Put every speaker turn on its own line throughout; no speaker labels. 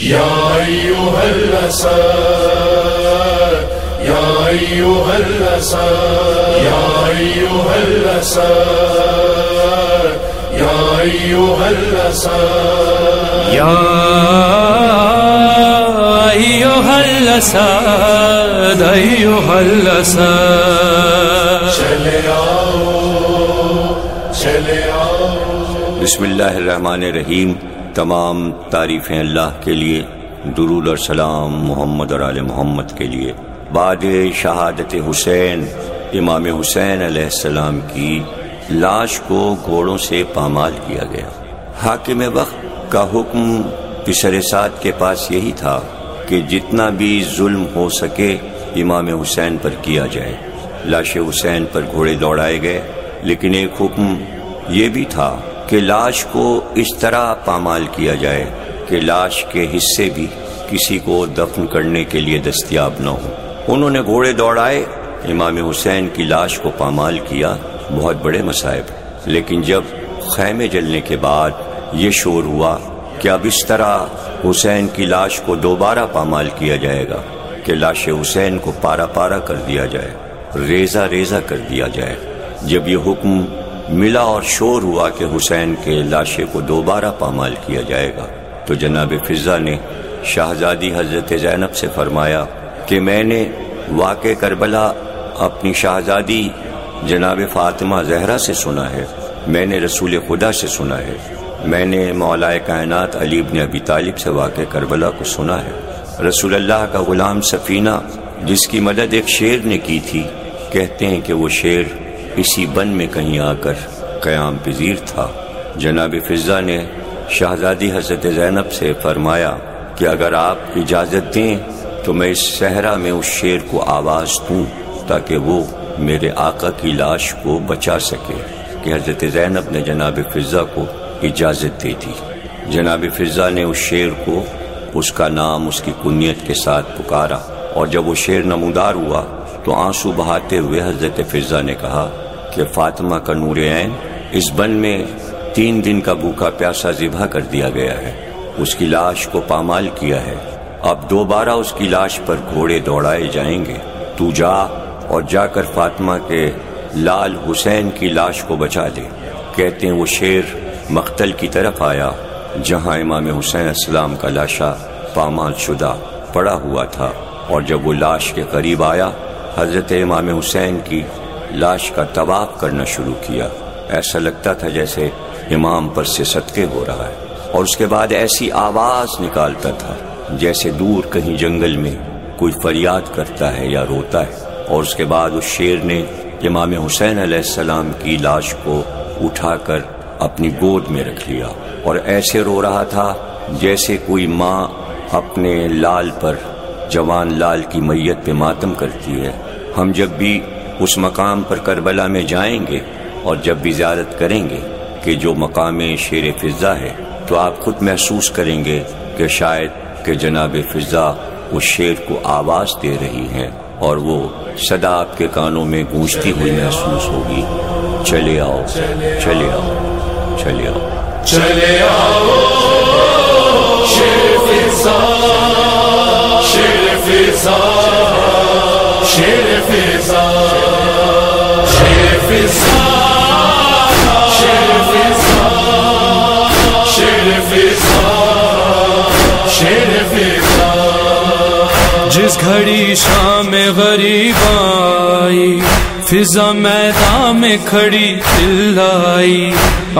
يا أيها الأسد يا أيها الأسد يا أيها الأسد يا أيها الأسد
يا أيها الأسد أيها الأسد
چلے آؤ چلے آؤ.
بسم اللہ الرحمن الرحیم تمام تعریفیں اللہ کے لیے، درود اور سلام محمد اور آل محمد کے لیے۔ بعد شہادت حسین، امام حسین علیہ السلام کی لاش کو گھوڑوں سے پامال کیا گیا۔ حاکم وقت کا حکم پسر سات کے پاس یہی تھا کہ جتنا بھی ظلم ہو سکے، امام حسین پر کیا جائے۔ لاش حسین پر گھوڑے دوڑائے گئے، لیکن ایک حکم یہ بھی تھا کہ لاش کو اس طرح پامال کیا جائے کہ لاش کے حصے بھی کسی کو دفن کرنے کے لیے دستیاب نہ ہو انہوں نے گھوڑے دوڑائے، امام حسین کی لاش کو پامال کیا۔ بہت بڑے مصائب۔ لیکن جب خیمے جلنے کے بعد یہ شور ہوا کہ اب اس طرح حسین کی لاش کو دوبارہ پامال کیا جائے گا کہ لاش حسین کو پارا پارا کر دیا جائے، ریزہ ریزہ کر دیا جائے۔ جب یہ حکم ملا اور شور ہوا کہ حسین کے لاشے کو دوبارہ پامال کیا جائے گا۔ تو جناب فضا نے شہزادی حضرت زینب سے فرمایا کہ میں نے واقع کربلا اپنی شہزادی جناب فاطمہ زہرا سے سنا ہے۔ میں نے رسول خدا سے سنا ہے۔ میں نے مولا کائنات علی بن ابی طالب سے واقع کربلا کو سنا ہے۔ رسول اللہ کا غلام سفینہ، جس کی مدد ایک شیر نے کی تھی، کہتے ہیں کہ وہ شیر اسی بن میں کہیں آ کر قیام پذیر تھا۔ جناب فضا نے شہزادی حضرت زینب سے فرمایا کہ اگر آپ اجازت دیں تو میں اس صحرا میں اس شیر کو آواز دوں تاکہ وہ میرے آقا کی لاش کو بچا سکے کہ حضرت زینب نے جناب فضا کو اجازت دے دی۔ جناب فضا نے اس شیر کو اس کا نام اس کی کنیت کے ساتھ پکارا اور جب وہ شیر نمودار ہوا تو آنسو بہاتے ہوئے حضرت فضا نے کہا کہ فاطمہ کا نور عین اس بن میں تین دن کا بھوکا پیاسا ذبح کر دیا گیا ہے۔ اس کی لاش کو پامال کیا ہے۔ اب دوبارہ اس کی لاش پر گھوڑے دوڑائے جائیں گے۔ تو جا اور جا کر فاطمہ کے لال حسین کی لاش کو بچا دے کہتے ہیں وہ شیر مقتل کی طرف آیا، جہاں امام حسین السلام کا لاشا پامال شدہ پڑا ہوا تھا۔ اور جب وہ لاش کے قریب آیا حضرت امام حسین کی لاش کا طواف کرنا شروع کیا۔ ایسا لگتا تھا جیسے امام پر سے صدقے ہو رہا ہے۔ اور اس کے بعد ایسی آواز نکالتا تھا جیسے دور کہیں جنگل میں کوئی فریاد کرتا ہے یا روتا ہے۔ اور اس کے بعد اس شیر نے امام حسین علیہ السلام کی لاش کو اٹھا کر اپنی گود میں رکھ لیا۔ اور ایسے رو رہا تھا جیسے کوئی ماں اپنے لال پر جوان لال کی میت پہ ماتم کرتی ہے۔ ہم جب بھی اس مقام پر کربلا میں جائیں گے اور جب بھی زیارت کریں گے کہ جو مقام شیر فضا ہے، تو آپ خود محسوس کریں گے کہ شاید کہ جناب فضا اس شیر کو آواز دے رہی ہیں اور وہ صدا آپ کے کانوں میں گونجتی ہوئی محسوس ہوگی۔ چلے آؤ چلے آؤ چلے آؤ۔
چلے آؤ، شیر فضا شیر فضا۔ شیر فضا شیر فضا شیر فضا شیر فضا شیر فضا
جس گھڑی شام غریب آئی، فضا میدان میں کھڑی چلائی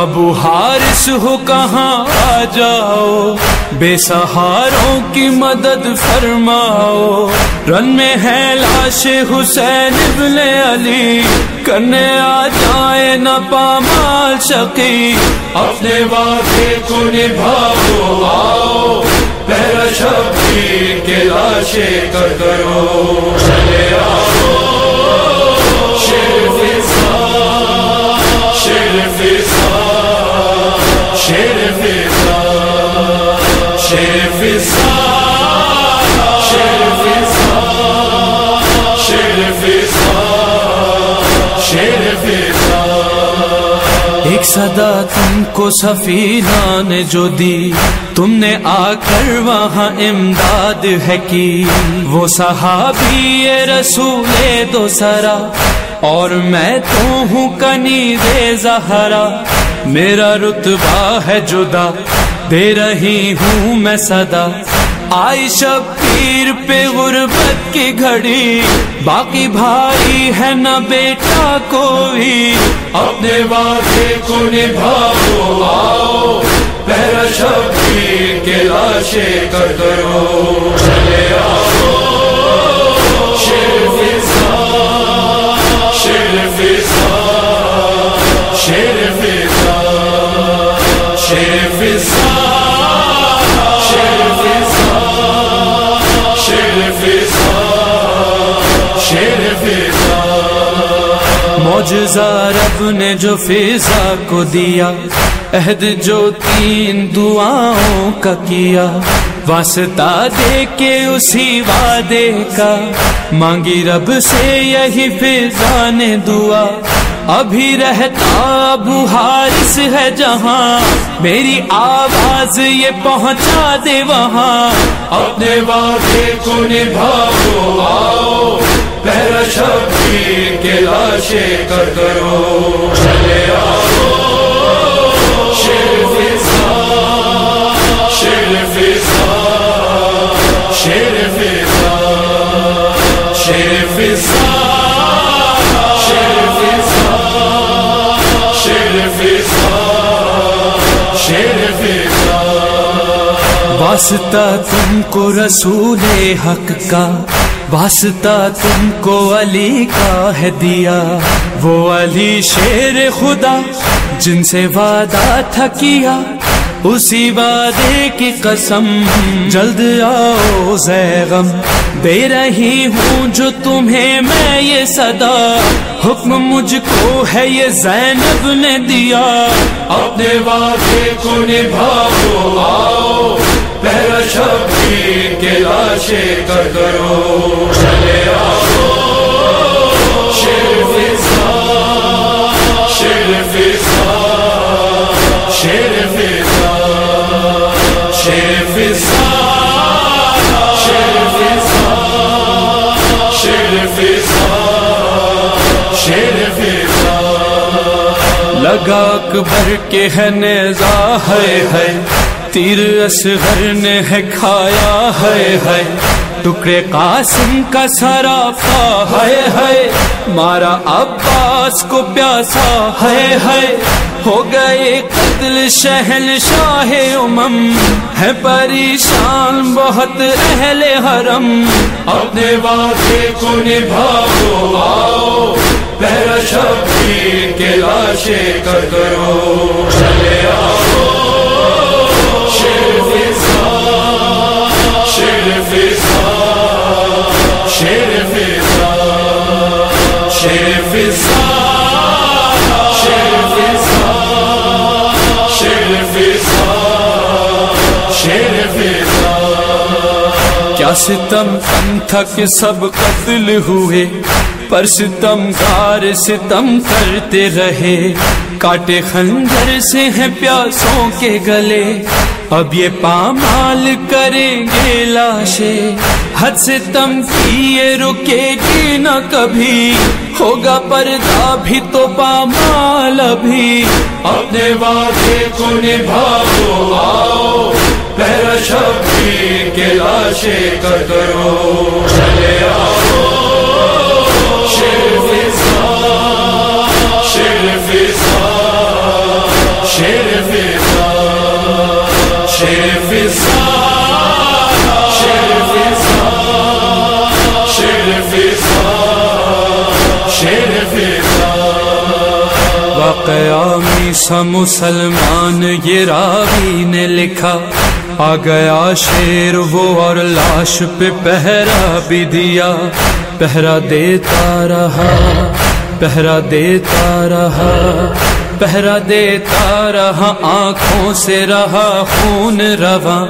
ابو حارث ہو کہاں آ جاؤ؟ بے سہاروں کی مدد فرماؤ۔ رن میں ہے لاش حسین ابن علی۔ کرنے آ جائے نہ پامال شقی۔
اپنے وعدے کو نبھاؤ، آؤ۔ پہلا شبیر کے لاشے کر کرو۔
ایک صدا تم کو سفینہ نے جو دی۔ تم نے آ کر وہاں امداد ہے کی۔ وہ صحابی رسول دو سرا۔ اور میں تو ہوں کنی دے زہرا۔ میرا رتبہ ہے جدا۔ دے رہی ہوں میں صدا۔ آئی شبیر پہ غربت کی گھڑی، باقی بھائی ہے نہ بیٹا کوئی۔
اپنے وعدے کو نبھاؤ، آؤ، پہلا شبیر کے لاشے کر کرو۔ چلے آؤ۔
موجزہ رب نے جو فضا کو دیا، عہد جو تین دعاؤں کا کیا۔ واسطہ دے کے اسی وعدے کا۔ مانگی رب سے یہی فضا نے دعا۔ ابھی رہتا ابو حارث ہے جہاں۔ میری آواز یہ پہنچا دے وہاں۔
اپنے وعدے کو نبھاؤ، آؤ۔ پہلا شب شبیر کے لاشے کر کرو۔ چلے آؤ۔ شیر فضا شیر فضا شیر فضا شیر فضا شیر فضا شیر فضا شیر فضا
واسطہ تم کو رسول حق کا۔ واسطہ تم کو علی کا ہے دیا۔ وہ علی شیر خدا، جن سے وعدہ تھا کیا۔ اسی وعدے کی قسم، جلد آؤ زیغم۔ دے رہی ہوں جو تمہیں میں یہ صدا۔ حکم مجھ کو ہے یہ زینب نے دیا۔
اپنے وعدے کو نبھاؤ، آؤ۔ پہلا شبیر کے لاشے کر کرو چلے آؤ شیر فضا شیر فضا شیر فضا شیر فضا شیر فضا شیر فضا شیر فضا
لگا اکبر کے ہے نیزا ہے ہے تیر اصغر نے ہے کھایا ہے ہے ٹکڑے قاسم کا سرافا ہے ہے مارا عباس کو پیاسا ہے ہے ہو گئے قتل شہن شاہ امم۔ ہے پریشان، بہت اہل حرم۔
اپنے وعدے کو نبھاؤ، آؤ۔ پہلا شبیر کے لاشے کر کرو۔ چلے آؤ۔
ستم تم تھا سب قتل ہوئے۔ پر ستم گار ستم کرتے رہے۔ کاٹے خنجر سے ہیں پیاسوں کے گلے۔ اب یہ پامال کریں گے لاشے۔ حد سے تم کی یہ رکے گی نہ کبھی۔ ہوگا پردہ بھی تو پامال ابھی۔
اپنے وعدے کو نبھاؤ، آؤ۔ پہلا شبیر کے لاشے کر کرو۔ چلے آؤ۔ شیر فضا شیر فضا شیر فضا، شیر
واقعہ میسا مسلمان، یہ راوی نے لکھا۔ آ گیا شیر وہ اور لاش پہ پہرا بھی دیا، پہرا دیتا رہا، پہرا دیتا رہا، پہرا دیتا رہا، آنکھوں سے رہا خون رواں۔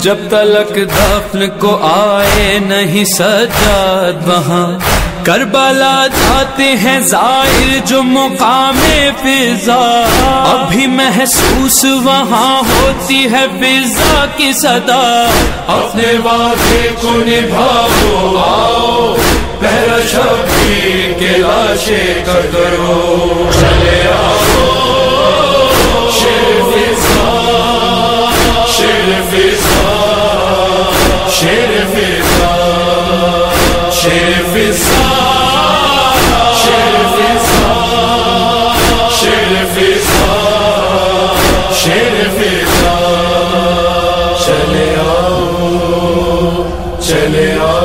جب تلک دفن کو آئے نہیں سجاد وہاں کربلا جاتے ہیں ظاہر جو مقام فضا۔ ابھی محسوس وہاں ہوتی ہے فضا کی صدا۔
اپنے وعدے کو نبھاؤ، آؤ، پہلا شبیر کے لاشے کر کرو چلے آؤ۔ آؤ چلے آؤ